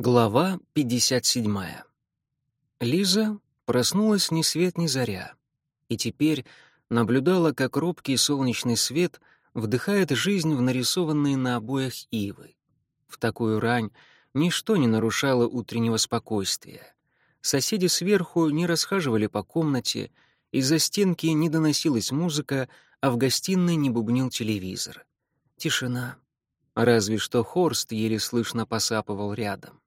Глава 57. Лиза проснулась ни свет ни заря, и теперь наблюдала, как робкий солнечный свет вдыхает жизнь в нарисованные на обоях ивы. В такую рань ничто не нарушало утреннего спокойствия. Соседи сверху не расхаживали по комнате, из-за стенки не доносилась музыка, а в гостиной не бубнил телевизор. Тишина. Разве что Хорст еле слышно посапывал рядом.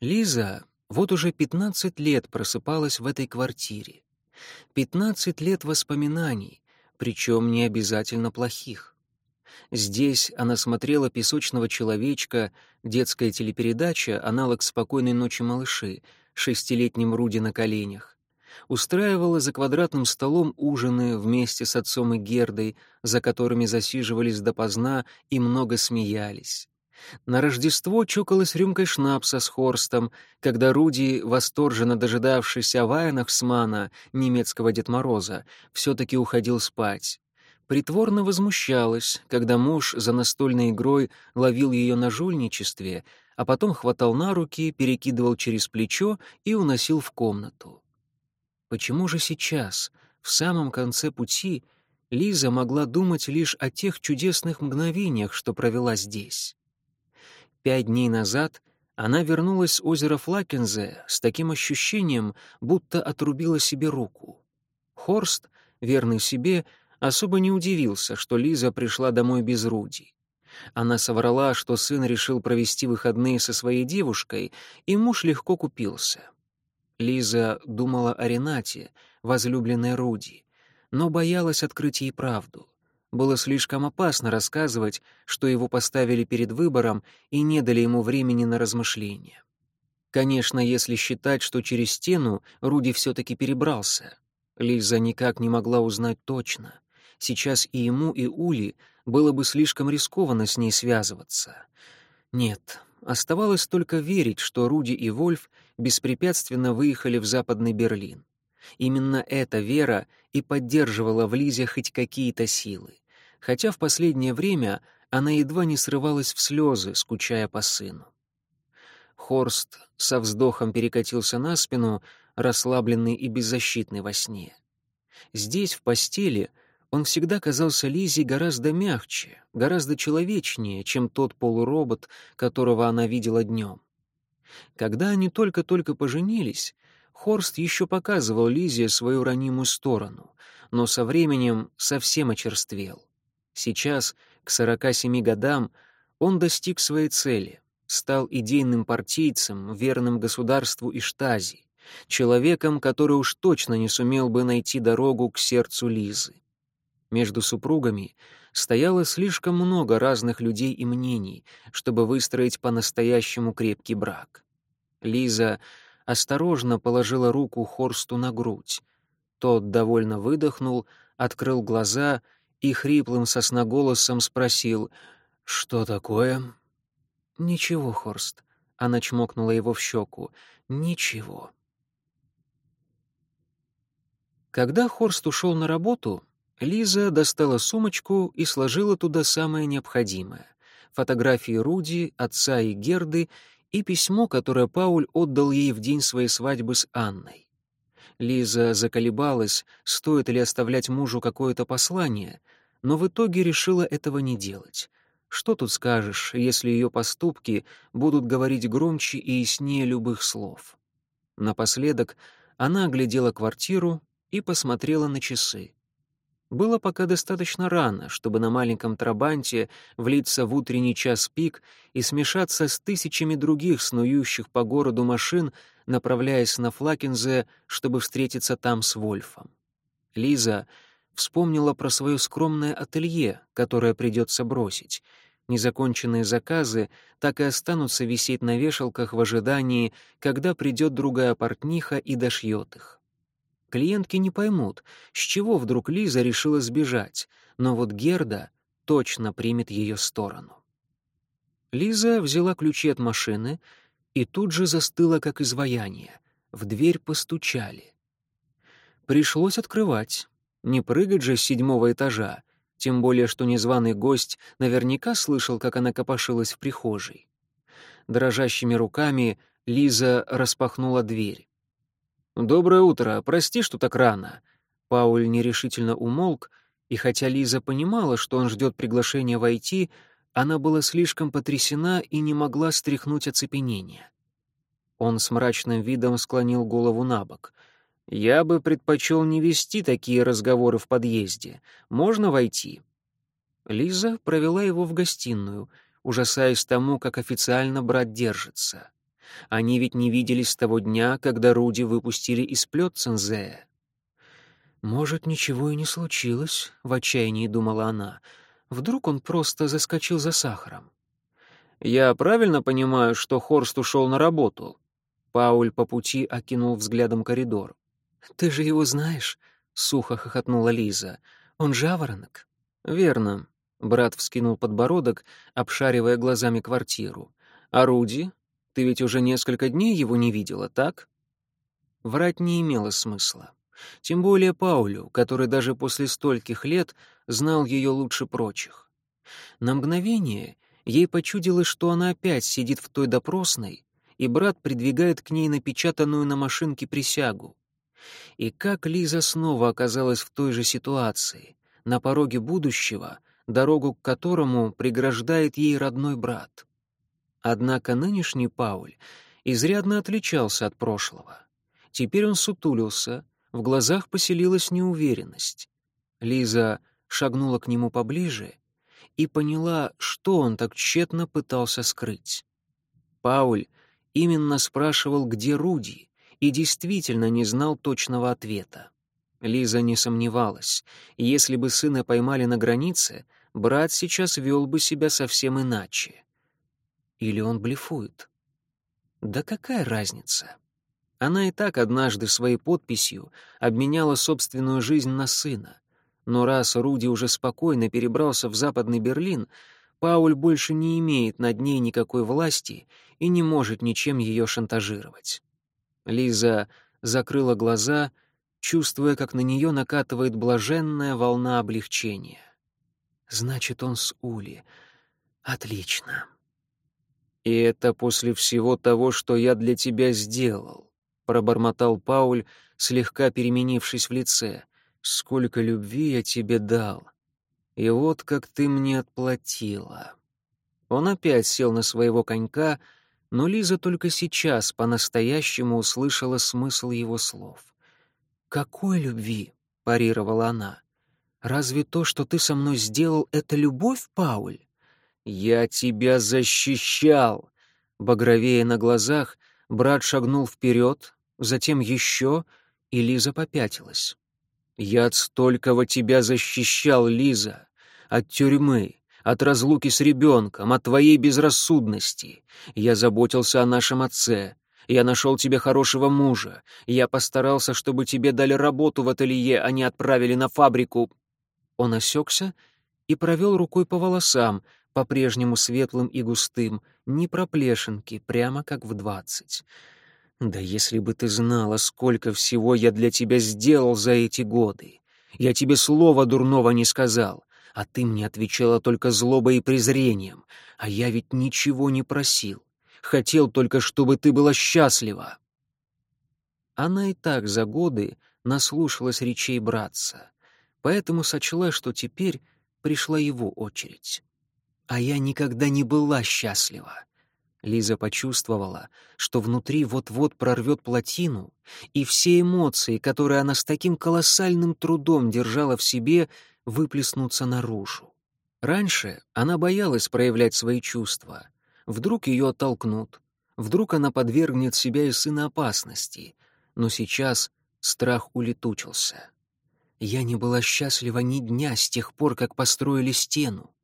Лиза вот уже 15 лет просыпалась в этой квартире. 15 лет воспоминаний, причем не обязательно плохих. Здесь она смотрела «Песочного человечка», детская телепередача, аналог «Спокойной ночи, малыши», шестилетним Руди на коленях. Устраивала за квадратным столом ужины вместе с отцом и Гердой, за которыми засиживались допоздна и много смеялись. На Рождество чокалась рюмкой шнапса с Хорстом, когда Руди, восторженно дожидавшийся Вайнахсмана, немецкого Дед Мороза, все-таки уходил спать. Притворно возмущалась, когда муж за настольной игрой ловил ее на жульничестве, а потом хватал на руки, перекидывал через плечо и уносил в комнату. Почему же сейчас, в самом конце пути, Лиза могла думать лишь о тех чудесных мгновениях, что провела здесь? Пять дней назад она вернулась с озера Флакензе с таким ощущением, будто отрубила себе руку. Хорст, верный себе, особо не удивился, что Лиза пришла домой без Руди. Она соврала, что сын решил провести выходные со своей девушкой, и муж легко купился. Лиза думала о Ренате, возлюбленной Руди, но боялась открыть ей правду. Было слишком опасно рассказывать, что его поставили перед выбором и не дали ему времени на размышления. Конечно, если считать, что через стену Руди все-таки перебрался. Лиза никак не могла узнать точно. Сейчас и ему, и Ули было бы слишком рискованно с ней связываться. Нет, оставалось только верить, что Руди и Вольф беспрепятственно выехали в Западный Берлин. Именно эта вера и поддерживала в Лизе хоть какие-то силы, хотя в последнее время она едва не срывалась в слезы, скучая по сыну. Хорст со вздохом перекатился на спину, расслабленный и беззащитный во сне. Здесь, в постели, он всегда казался Лизе гораздо мягче, гораздо человечнее, чем тот полуробот, которого она видела днем. Когда они только-только поженились, Хорст еще показывал Лизе свою ранимую сторону, но со временем совсем очерствел. Сейчас, к 47 годам, он достиг своей цели, стал идейным партийцем, верным государству и штази, человеком, который уж точно не сумел бы найти дорогу к сердцу Лизы. Между супругами стояло слишком много разных людей и мнений, чтобы выстроить по-настоящему крепкий брак. Лиза осторожно положила руку Хорсту на грудь. Тот довольно выдохнул, открыл глаза и хриплым сосноголосом спросил «Что такое?» «Ничего, Хорст», — она чмокнула его в щеку. «Ничего». Когда Хорст ушел на работу, Лиза достала сумочку и сложила туда самое необходимое — фотографии Руди, отца и Герды и письмо, которое Пауль отдал ей в день своей свадьбы с Анной. Лиза заколебалась, стоит ли оставлять мужу какое-то послание, но в итоге решила этого не делать. Что тут скажешь, если ее поступки будут говорить громче и яснее любых слов? Напоследок она оглядела квартиру и посмотрела на часы. Было пока достаточно рано, чтобы на маленьком трабанте влиться в утренний час пик и смешаться с тысячами других снующих по городу машин, направляясь на Флакензе, чтобы встретиться там с Вольфом. Лиза вспомнила про свое скромное ателье, которое придется бросить. Незаконченные заказы так и останутся висеть на вешалках в ожидании, когда придет другая портниха и дошьет их. Клиентки не поймут, с чего вдруг Лиза решила сбежать, но вот Герда точно примет ее сторону. Лиза взяла ключи от машины и тут же застыла, как изваяние. В дверь постучали. Пришлось открывать. Не прыгать же с седьмого этажа, тем более что незваный гость наверняка слышал, как она копошилась в прихожей. Дрожащими руками Лиза распахнула дверь. «Доброе утро. Прости, что так рано». Пауль нерешительно умолк, и хотя Лиза понимала, что он ждет приглашения войти, она была слишком потрясена и не могла стряхнуть оцепенение. Он с мрачным видом склонил голову на бок. «Я бы предпочел не вести такие разговоры в подъезде. Можно войти?» Лиза провела его в гостиную, ужасаясь тому, как официально брат держится. Они ведь не виделись с того дня, когда Руди выпустили из Плётцензея. «Может, ничего и не случилось», — в отчаянии думала она. «Вдруг он просто заскочил за сахаром?» «Я правильно понимаю, что Хорст ушел на работу?» Пауль по пути окинул взглядом коридор. «Ты же его знаешь?» — сухо хохотнула Лиза. «Он жаворонок». «Верно. Брат вскинул подбородок, обшаривая глазами квартиру. «А Руди? Ты ведь уже несколько дней его не видела, так?» Врать не имело смысла. Тем более Паулю, который даже после стольких лет знал ее лучше прочих. На мгновение ей почудилось, что она опять сидит в той допросной, и брат придвигает к ней напечатанную на машинке присягу. И как Лиза снова оказалась в той же ситуации, на пороге будущего, дорогу к которому преграждает ей родной брат. Однако нынешний Пауль изрядно отличался от прошлого. Теперь он сутулился, в глазах поселилась неуверенность. Лиза шагнула к нему поближе и поняла, что он так тщетно пытался скрыть. Пауль именно спрашивал, где Руди, и действительно не знал точного ответа. Лиза не сомневалась, если бы сына поймали на границе, брат сейчас вел бы себя совсем иначе. Или он блефует? Да какая разница? Она и так однажды своей подписью обменяла собственную жизнь на сына. Но раз Руди уже спокойно перебрался в Западный Берлин, Пауль больше не имеет над ней никакой власти и не может ничем ее шантажировать. Лиза закрыла глаза, чувствуя, как на нее накатывает блаженная волна облегчения. Значит, он с Ули. Отлично. И это после всего того, что я для тебя сделал, пробормотал Пауль, слегка переменившись в лице. Сколько любви я тебе дал. И вот как ты мне отплатила. Он опять сел на своего конька, но Лиза только сейчас по-настоящему услышала смысл его слов. «Какой любви?» — парировала она. Разве то, что ты со мной сделал, это любовь, Пауль? Я тебя защищал. Багровее на глазах, брат шагнул вперед, затем еще, и Лиза попятилась. Я от столького тебя защищал, Лиза, от тюрьмы, от разлуки с ребенком, от твоей безрассудности. Я заботился о нашем отце. Я нашел тебе хорошего мужа. Я постарался, чтобы тебе дали работу в ателье, а не отправили на фабрику. Он осекся и провел рукой по волосам, по-прежнему светлым и густым, не проплешинки, прямо как в двадцать. «Да если бы ты знала, сколько всего я для тебя сделал за эти годы! Я тебе слова дурного не сказал, а ты мне отвечала только злобой и презрением, а я ведь ничего не просил. Хотел только, чтобы ты была счастлива!» Она и так за годы наслушалась речей братца поэтому сочла, что теперь пришла его очередь. А я никогда не была счастлива. Лиза почувствовала, что внутри вот-вот прорвет плотину, и все эмоции, которые она с таким колоссальным трудом держала в себе, выплеснутся наружу. Раньше она боялась проявлять свои чувства. Вдруг ее оттолкнут, вдруг она подвергнет себя и сына опасности, но сейчас страх улетучился. Я не была счастлива ни дня с тех пор, как построили стену.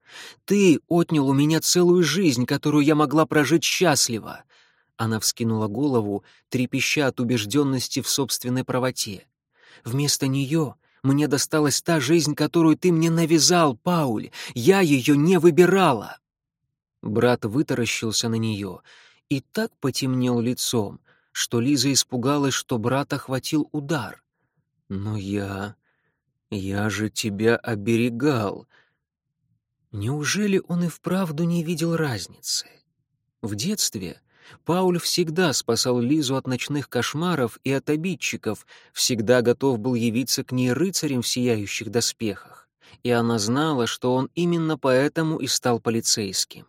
Ты отнял у меня целую жизнь, которую я могла прожить счастливо. Она вскинула голову, трепеща от убежденности в собственной правоте. Вместо нее мне досталась та жизнь, которую ты мне навязал, Пауль. Я ее не выбирала. Брат вытаращился на нее и так потемнел лицом, что Лиза испугалась, что брата хватил удар. Но я я же тебя оберегал. Неужели он и вправду не видел разницы? В детстве Пауль всегда спасал Лизу от ночных кошмаров и от обидчиков, всегда готов был явиться к ней рыцарем в сияющих доспехах. И она знала, что он именно поэтому и стал полицейским.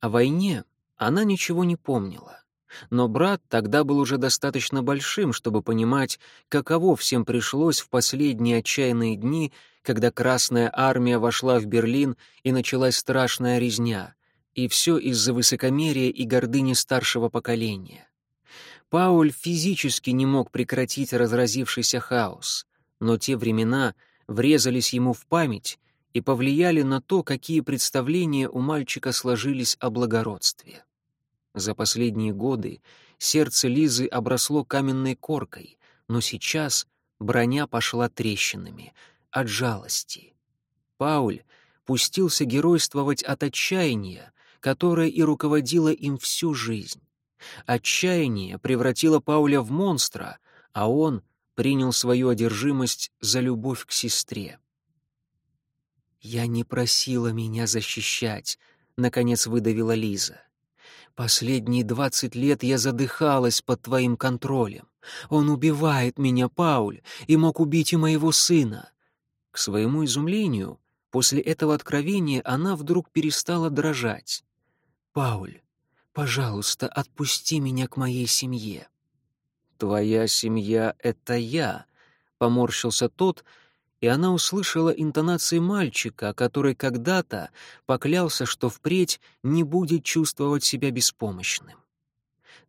О войне она ничего не помнила. Но брат тогда был уже достаточно большим, чтобы понимать, каково всем пришлось в последние отчаянные дни, когда Красная Армия вошла в Берлин и началась страшная резня, и все из-за высокомерия и гордыни старшего поколения. Пауль физически не мог прекратить разразившийся хаос, но те времена врезались ему в память и повлияли на то, какие представления у мальчика сложились о благородстве. За последние годы сердце Лизы обросло каменной коркой, но сейчас броня пошла трещинами от жалости. Пауль пустился геройствовать от отчаяния, которое и руководило им всю жизнь. Отчаяние превратило Пауля в монстра, а он принял свою одержимость за любовь к сестре. «Я не просила меня защищать», — наконец выдавила Лиза. «Последние двадцать лет я задыхалась под твоим контролем. Он убивает меня, Пауль, и мог убить и моего сына». К своему изумлению, после этого откровения она вдруг перестала дрожать. «Пауль, пожалуйста, отпусти меня к моей семье». «Твоя семья — это я», — поморщился тот, и она услышала интонации мальчика, который когда-то поклялся, что впредь не будет чувствовать себя беспомощным.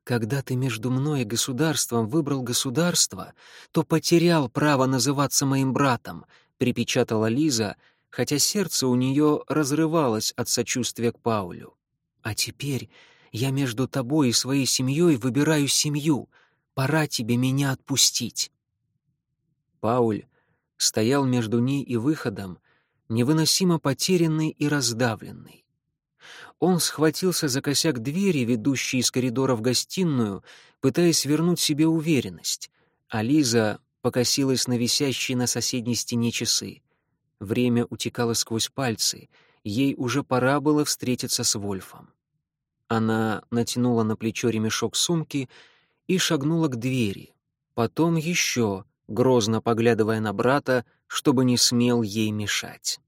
«Когда ты между мной и государством выбрал государство, то потерял право называться моим братом», — припечатала Лиза, хотя сердце у нее разрывалось от сочувствия к Паулю. А теперь я между тобой и своей семьей выбираю семью. Пора тебе меня отпустить». Пауль стоял между ней и выходом, невыносимо потерянный и раздавленный. Он схватился за косяк двери, ведущей из коридора в гостиную, пытаясь вернуть себе уверенность, а Лиза покосилась на висящие на соседней стене часы. Время утекало сквозь пальцы — ей уже пора было встретиться с Вольфом. Она натянула на плечо ремешок сумки и шагнула к двери. Потом еще, грозно поглядывая на брата, чтобы не смел ей мешать.